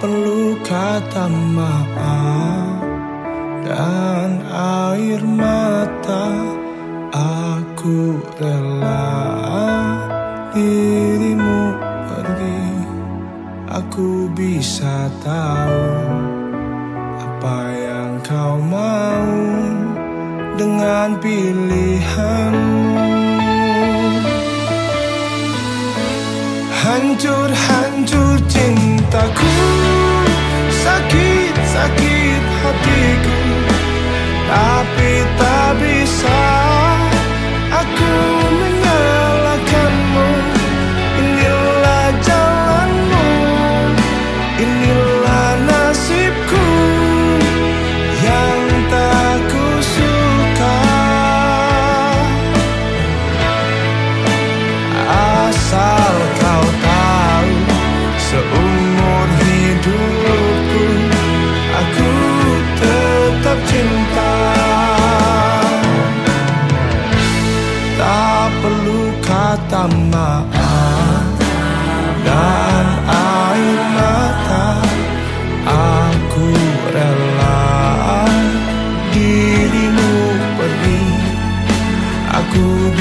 perlu kata maaf. Dan air mata aku rela. Dirimu pergi aku bisa tahu apa yang kau mau dengan pilihan. Hancur hancur cintaku. sorry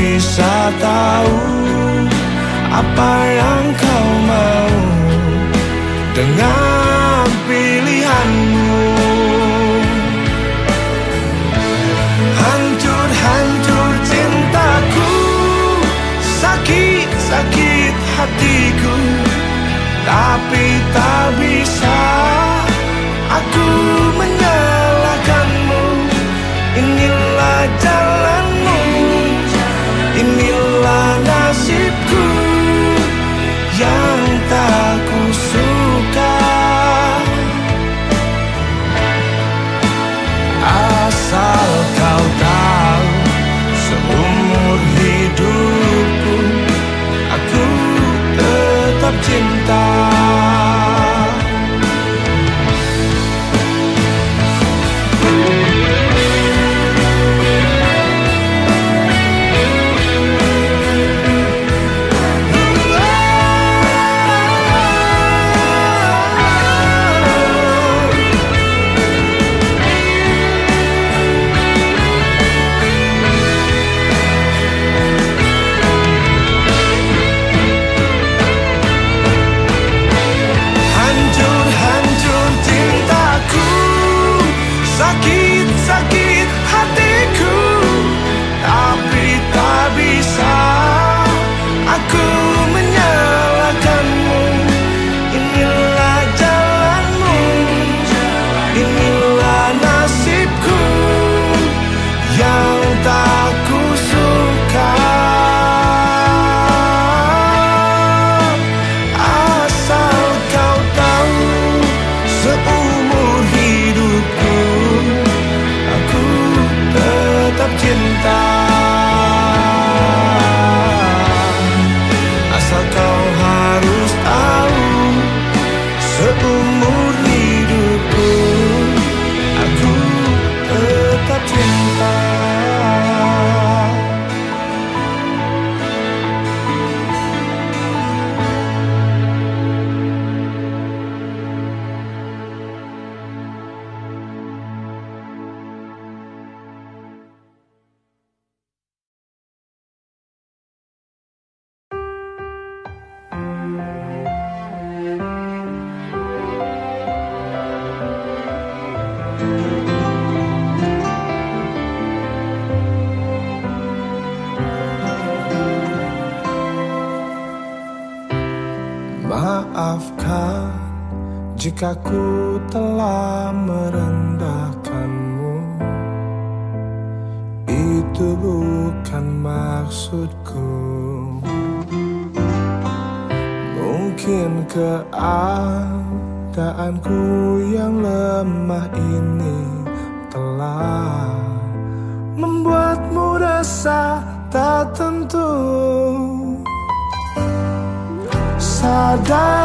bisa tahu apa yang kau mau dengan pilihanmu. Hancur-hancur cintaku Sakit-sakit hatiku Tapi tak bisa aku menyalahkanmu. Inilah jalan I die.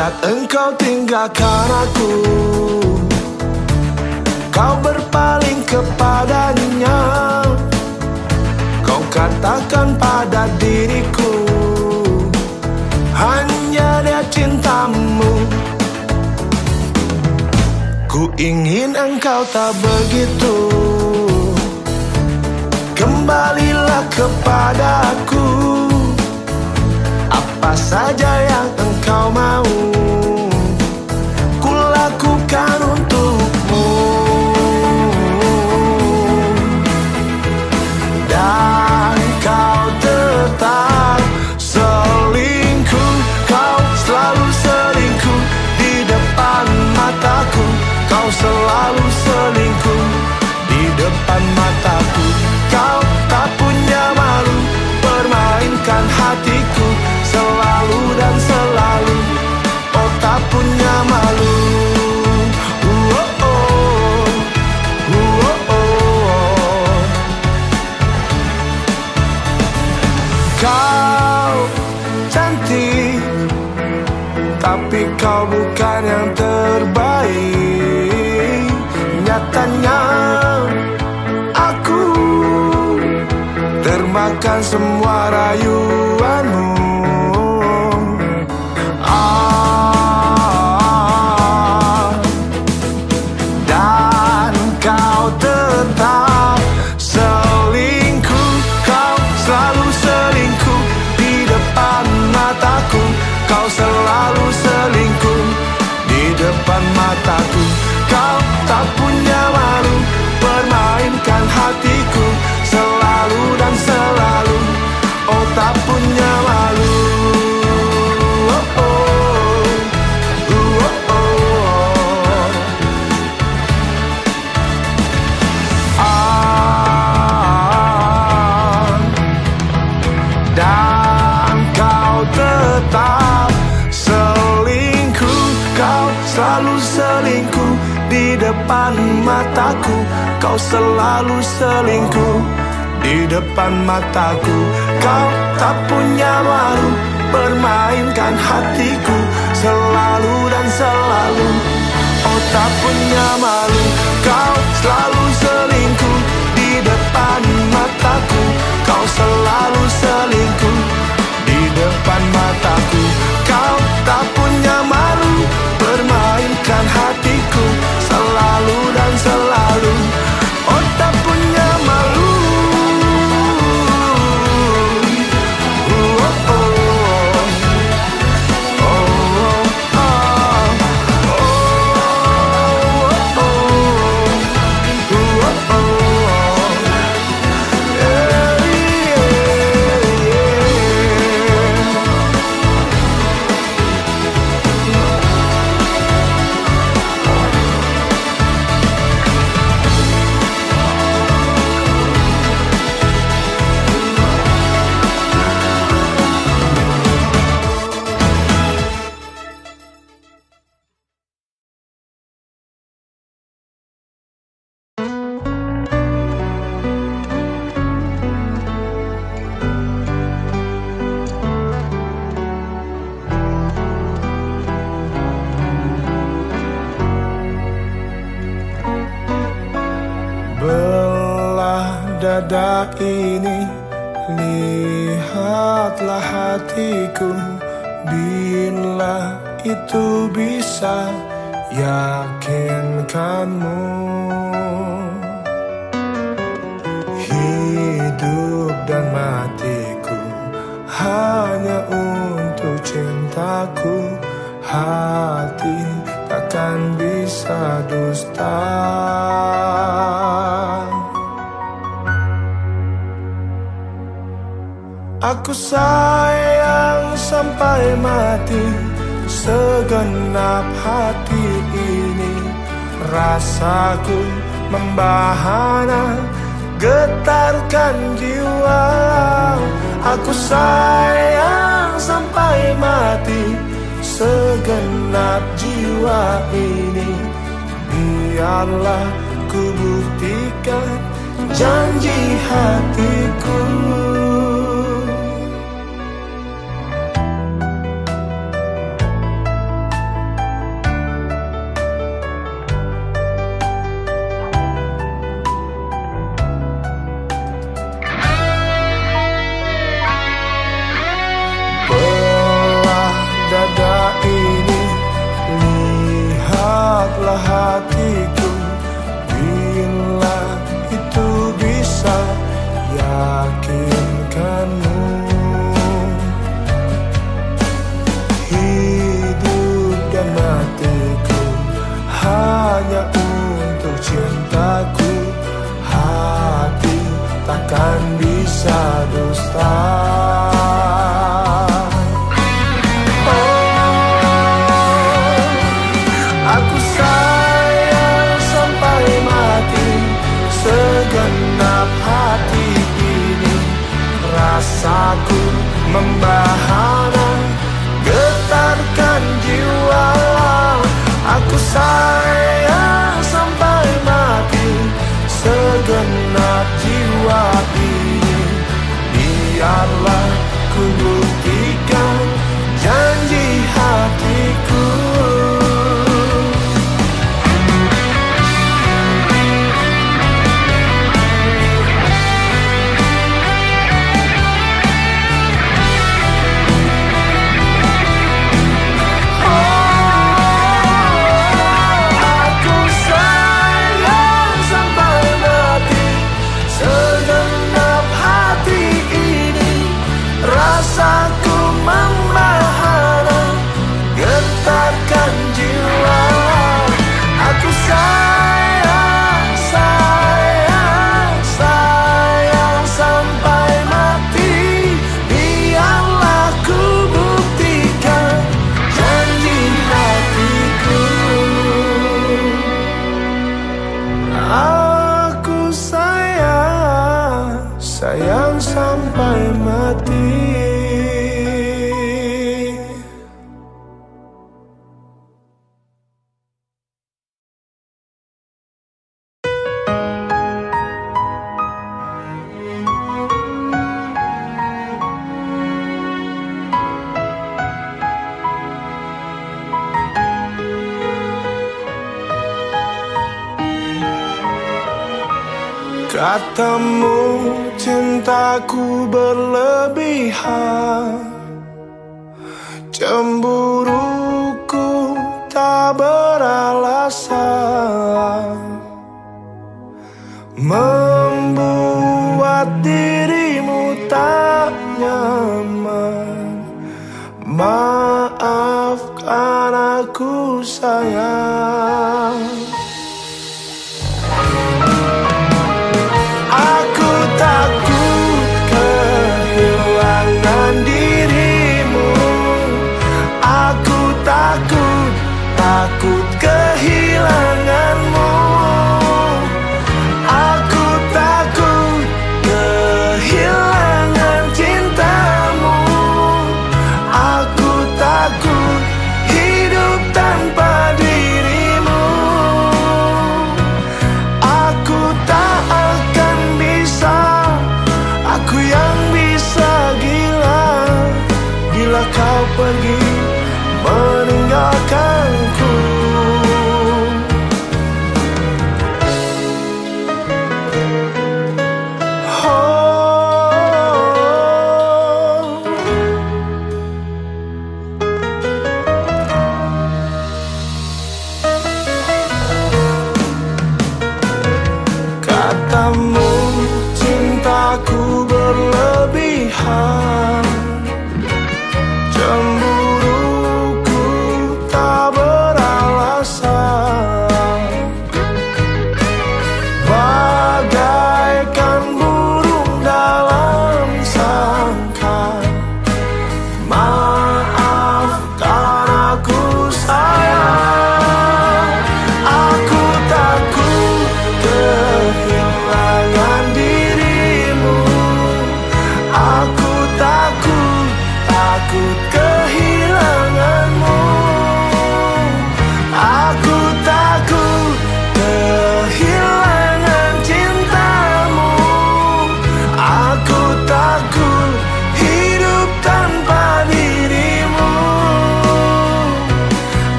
Sejak engkau tinggalkan aku Kau berpaling kepadanya. Kau katakan pada diriku Hanya dia cintamu. Ku ingin engkau tak begitu. Kembalilah kepadaku. Apa saja yang kau mau. Kulakukan Tapi kau bukan yang terbaik. Nyatanya aku Termakan semua rayuanmu. selalu selingkuh Di depan mataku. Kau tak punya malu Permainkan hatiku Selalu dan selalu. Oh tak punya malu Kau selalu selingkuh Di depan mataku. Kau selalu selingkuh Segenap hati ini Rasaku membahana Getarkan jiwa. Aku sayang sampai mati Segenap jiwa ini. Biarlah ku buktikan janji hatiku tak beralasan Membuat dirimu tak nyaman. Maafkan aku sayang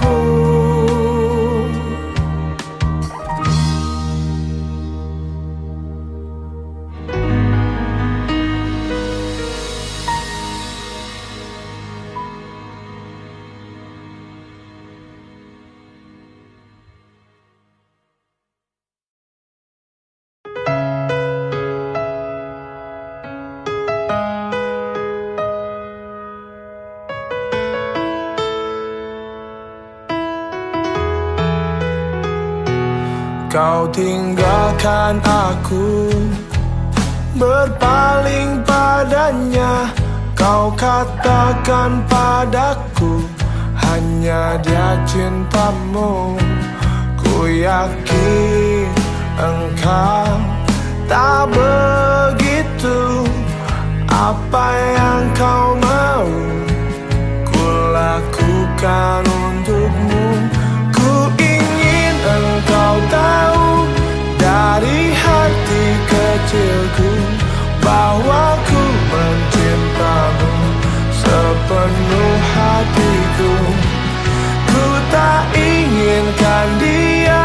Kau tinggalkan aku. Berpaling padanya Kau katakan padaku Hanya dia cintamu. Ku yakin engkau Tak begitu. Apa yang kau mau Ku lakukan untukmu. Kau tahu dari hati kecilku Bahwa ku mencintamu Sepenuh hatiku Ku tak inginkan dia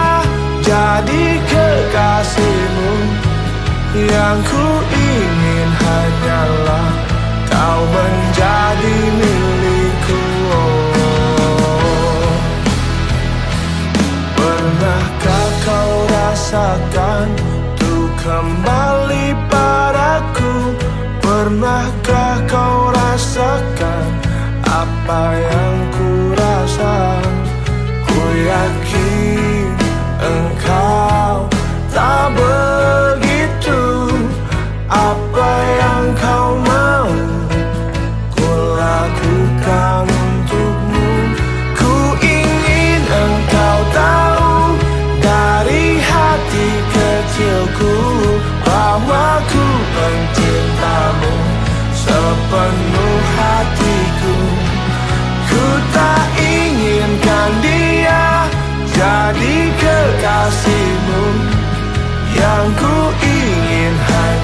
Jadi kekasihmu Yang ku ingin hanyalah Kau menjadi milikku. Pernahkah kau rasakan Tuh kembali Pernahkah kau rasakan apa yang ku rasakan?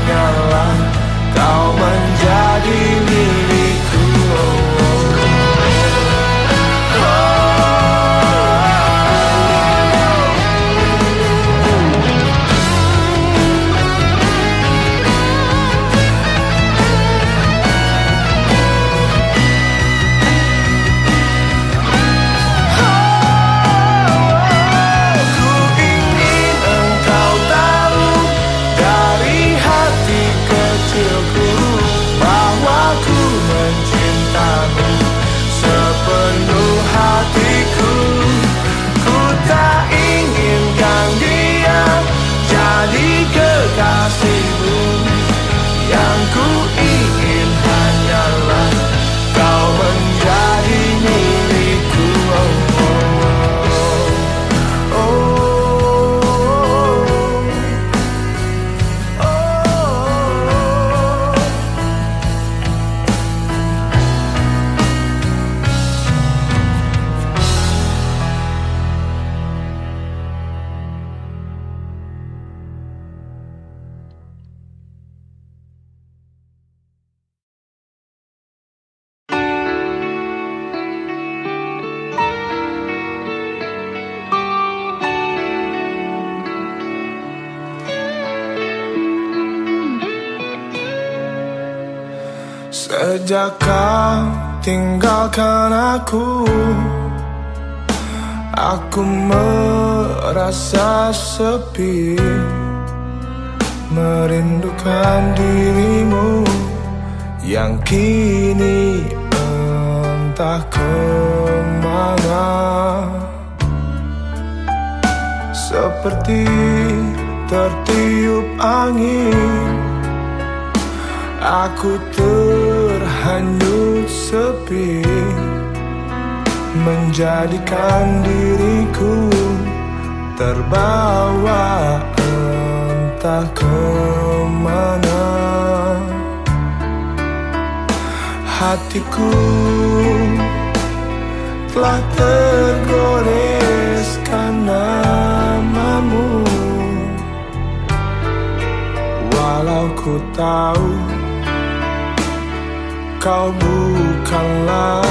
know. Sejak kau tinggalkan aku. Aku merasa sepi Merindukan dirimu Yang kini entah ke mana. Seperti tertiup angin Aku hanyut sepi Menjadikan diriku terbawa entah ke mana. Hatiku telah tergoreskan namamu. Walau ku tahu kau bukanlah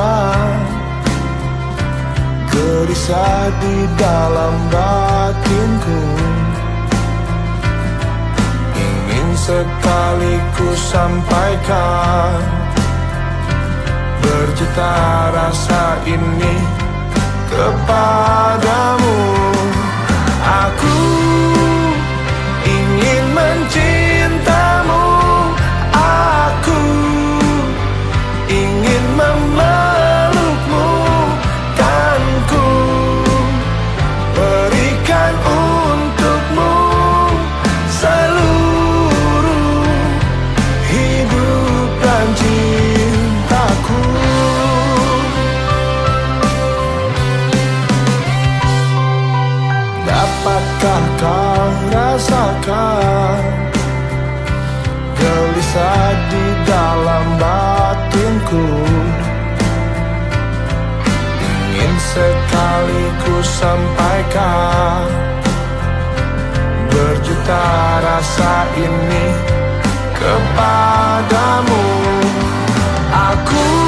rasakan gelisah di dalam batinku. Ingin sekali ku sampaikan Berjuta rasa ini kepadamu. Aku sampaikan Gelisah di dalam batinku. Ingin sekali ku sampaikan Berjuta rasa ini kepadamu. Aku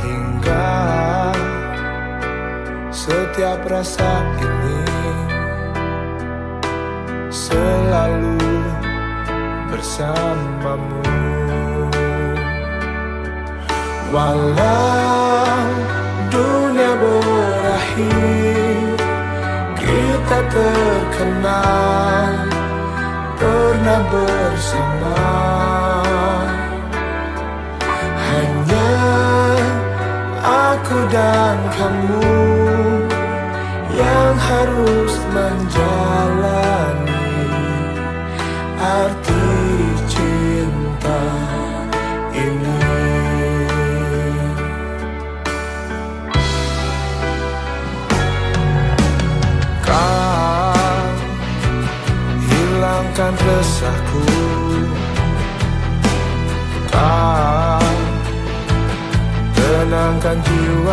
Hingga setiap rasa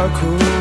苦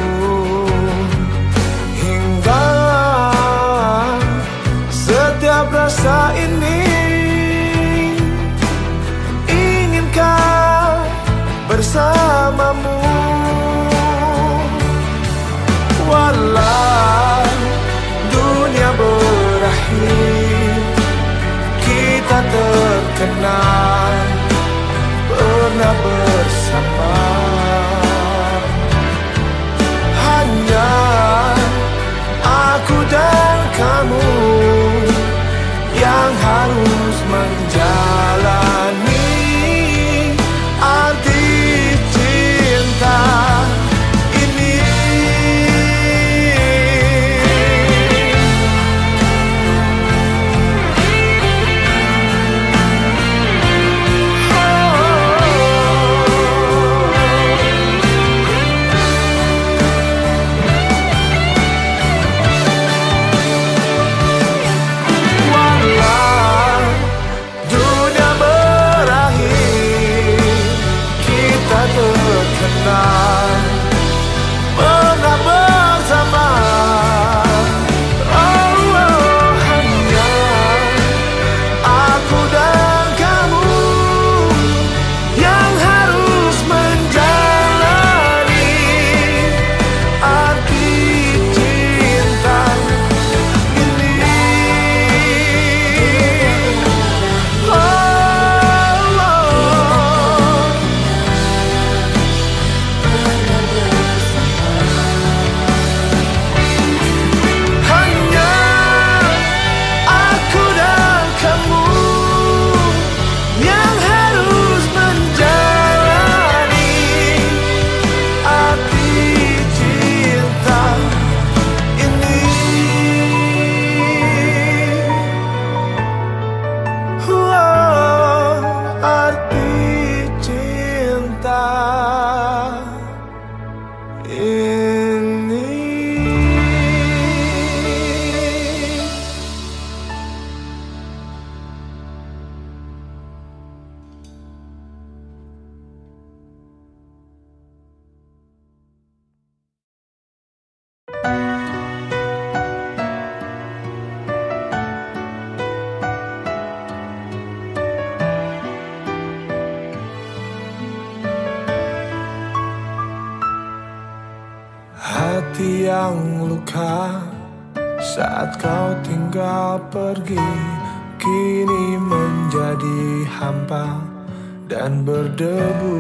berdebu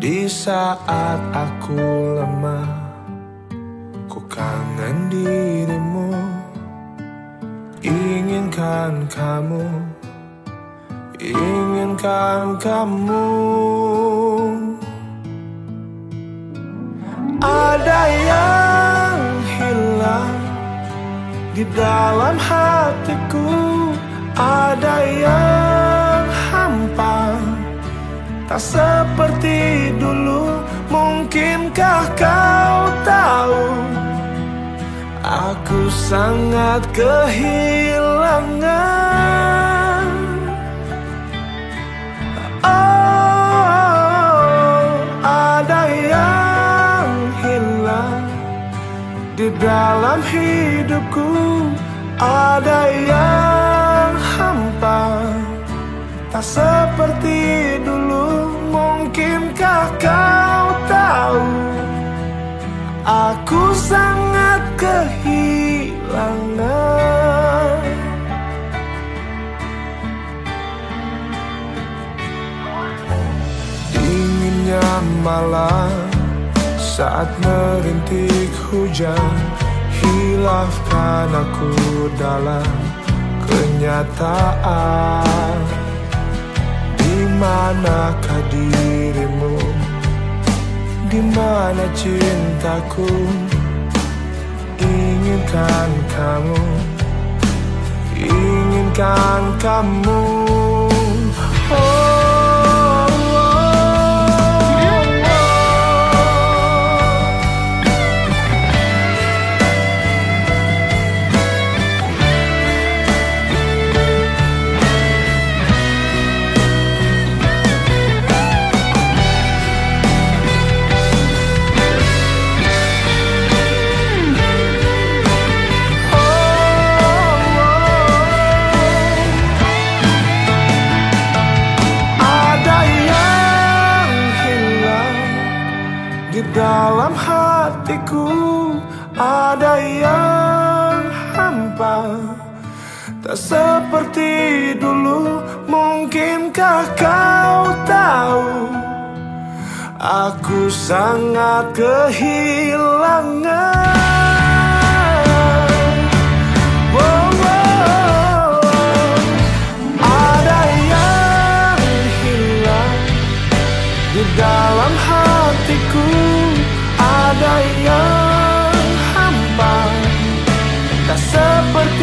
Di saat aku lemah. Ku kangen dirimu Inginkan kamu Inginkan kamu. Ada yang hilang di dalam hatiku Ada yang Tak seperti dulu Mungkinkah kau tahu? Aku sangat kehilangan. Oh, ada yang hilang di dalam hidupku. Ada yang hampa. Tak seperti dulu Mungkinkah kau tahu? Aku sangat kehilangan. Dinginnya malam saat merintik hujan Hilafkan aku dalam kenyataan Di manakah dirimu? Di mana cintaku? Inginkan kamu. Inginkan kamu Aku sangat kehilangan. Ada yang hampa, tak seperti